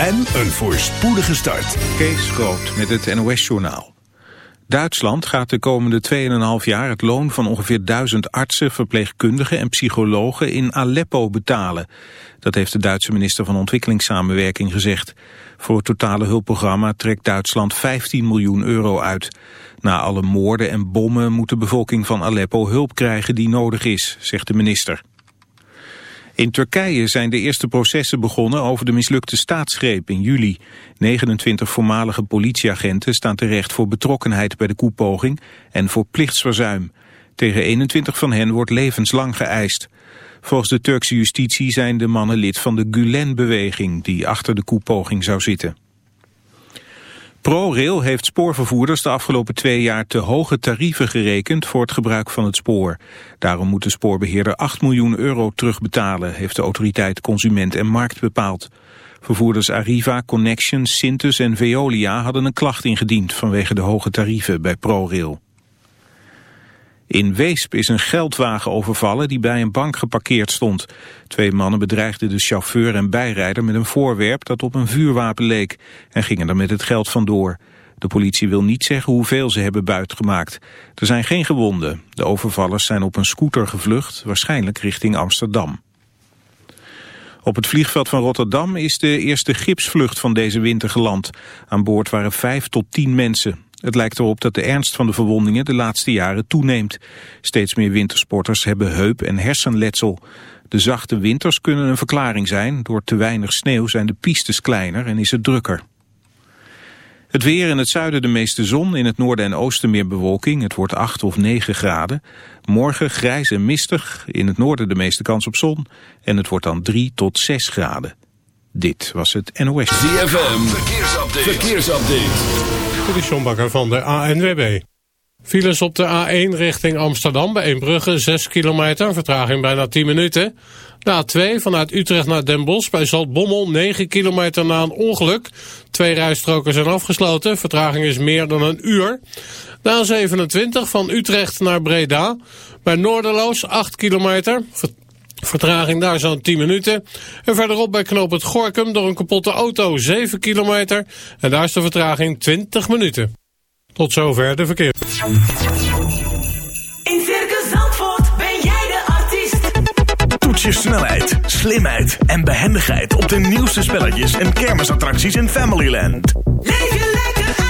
en een voorspoedige start. Kees Groot met het NOS-journaal. Duitsland gaat de komende 2,5 jaar het loon van ongeveer 1000 artsen, verpleegkundigen en psychologen in Aleppo betalen. Dat heeft de Duitse minister van Ontwikkelingssamenwerking gezegd. Voor het totale hulpprogramma trekt Duitsland 15 miljoen euro uit. Na alle moorden en bommen moet de bevolking van Aleppo hulp krijgen die nodig is, zegt de minister. In Turkije zijn de eerste processen begonnen over de mislukte staatsgreep in juli. 29 voormalige politieagenten staan terecht voor betrokkenheid bij de koepoging en voor plichtsverzuim. Tegen 21 van hen wordt levenslang geëist. Volgens de Turkse justitie zijn de mannen lid van de Gulen-beweging die achter de koepoging zou zitten. ProRail heeft spoorvervoerders de afgelopen twee jaar te hoge tarieven gerekend voor het gebruik van het spoor. Daarom moet de spoorbeheerder 8 miljoen euro terugbetalen, heeft de autoriteit Consument en Markt bepaald. Vervoerders Arriva, Connection, Sintus en Veolia hadden een klacht ingediend vanwege de hoge tarieven bij ProRail. In Weesp is een geldwagen overvallen die bij een bank geparkeerd stond. Twee mannen bedreigden de chauffeur en bijrijder met een voorwerp dat op een vuurwapen leek en gingen er met het geld vandoor. De politie wil niet zeggen hoeveel ze hebben buitgemaakt. Er zijn geen gewonden. De overvallers zijn op een scooter gevlucht, waarschijnlijk richting Amsterdam. Op het vliegveld van Rotterdam is de eerste gipsvlucht van deze winter geland. Aan boord waren vijf tot tien mensen. Het lijkt erop dat de ernst van de verwondingen de laatste jaren toeneemt. Steeds meer wintersporters hebben heup- en hersenletsel. De zachte winters kunnen een verklaring zijn. Door te weinig sneeuw zijn de pistes kleiner en is het drukker. Het weer in het zuiden de meeste zon, in het noorden en oosten meer bewolking. Het wordt 8 of 9 graden. Morgen grijs en mistig, in het noorden de meeste kans op zon. En het wordt dan 3 tot 6 graden. Dit was het NOS. ZFM, verkeersupdate. verkeersupdate. Dit Bakker van de ANWB. Files op de A1 richting Amsterdam bij Eembrugge 6 kilometer, vertraging bijna 10 minuten. De A2 vanuit Utrecht naar Den Bosch bij Zaltbommel 9 kilometer na een ongeluk. Twee rijstroken zijn afgesloten, vertraging is meer dan een uur. De A27 van Utrecht naar Breda bij Noorderloos 8 kilometer, Vertraging daar zo'n 10 minuten. En verderop bij knoop het Gorkum door een kapotte auto 7 kilometer. En daar is de vertraging 20 minuten. Tot zover de verkeer. In Circus Zandvoort ben jij de artiest. Toets je snelheid, slimheid en behendigheid op de nieuwste spelletjes en kermisattracties in Familyland. Leef je lekker uit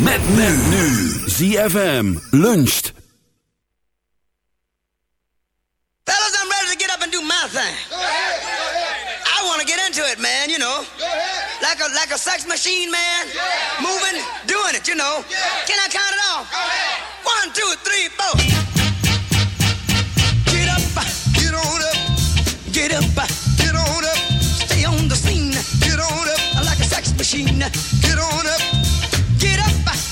Met men nu. ZFM luncht. Fellas, I'm ready to get up and do my thing. I want to get into it, man, you know. Like a like a sex machine, man. Moving, doing it, you know. Can I count it off? One, two, three, four. Get up, get on up. Get up, get on up. Stay on the scene. Get on up. Like a sex machine. Get on up.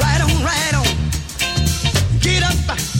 Right on, right on. Get up.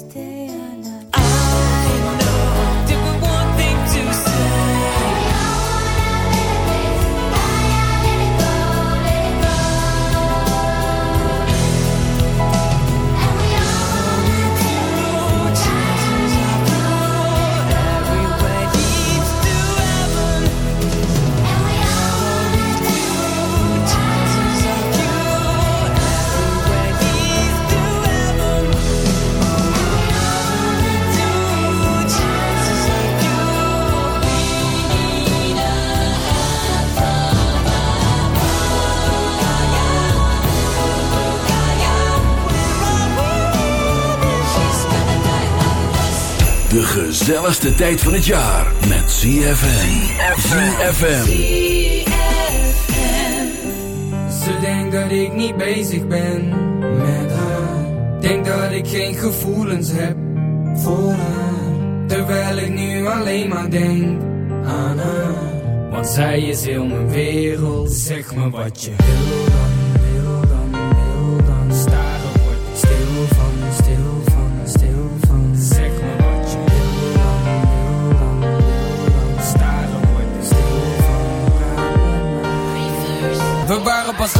して gezelligste tijd van het jaar met ZFM. ZFM. Ze denkt dat ik niet bezig ben met haar. Denk dat ik geen gevoelens heb voor haar. Terwijl ik nu alleen maar denk aan haar. Want zij is heel mijn wereld. Zeg me wat je wil.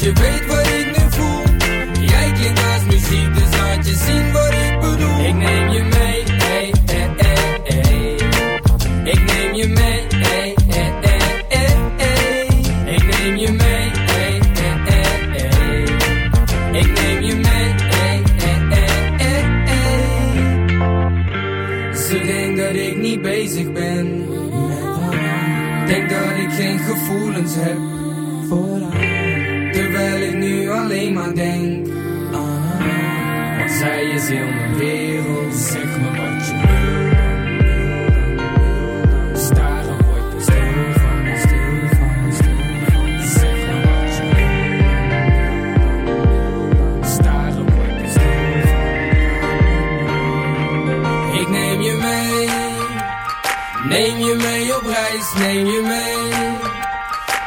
je weet wat ik nu voel. Jij klinkt als muziek, dus laat je zien wat ik bedoel. Ik neem je mee, hey, hey, hey, hey. Ik neem je mee, hey, hey, hey. Ik neem je mee, hey, hey, hey. Ik neem je mee, hey, hey, hey, hey. Ze denkt dat ik niet bezig ben Denk dat ik geen gevoelens heb voor maar denk aan Want zij is heel mijn wereld Zeg me wat je wil Staren word ik stil van, stil van, stil van. Zeg me wat je wil Staren word ik stil van. Ik neem je mee Neem je mee op reis, neem je mee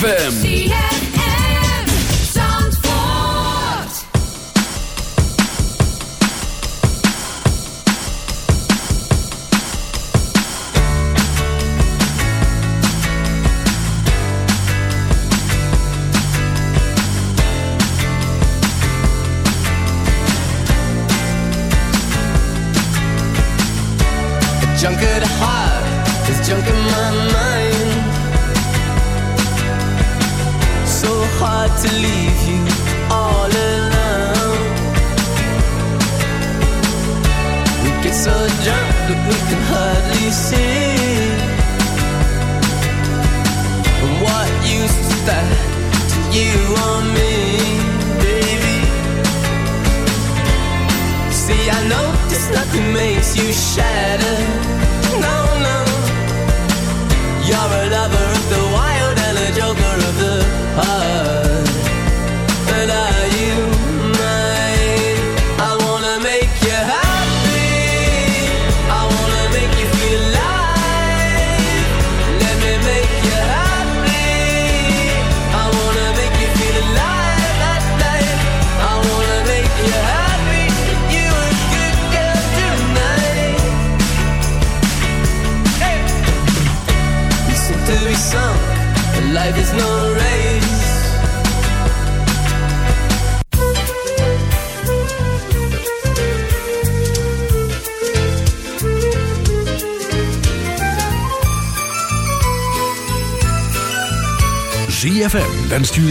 ZFM.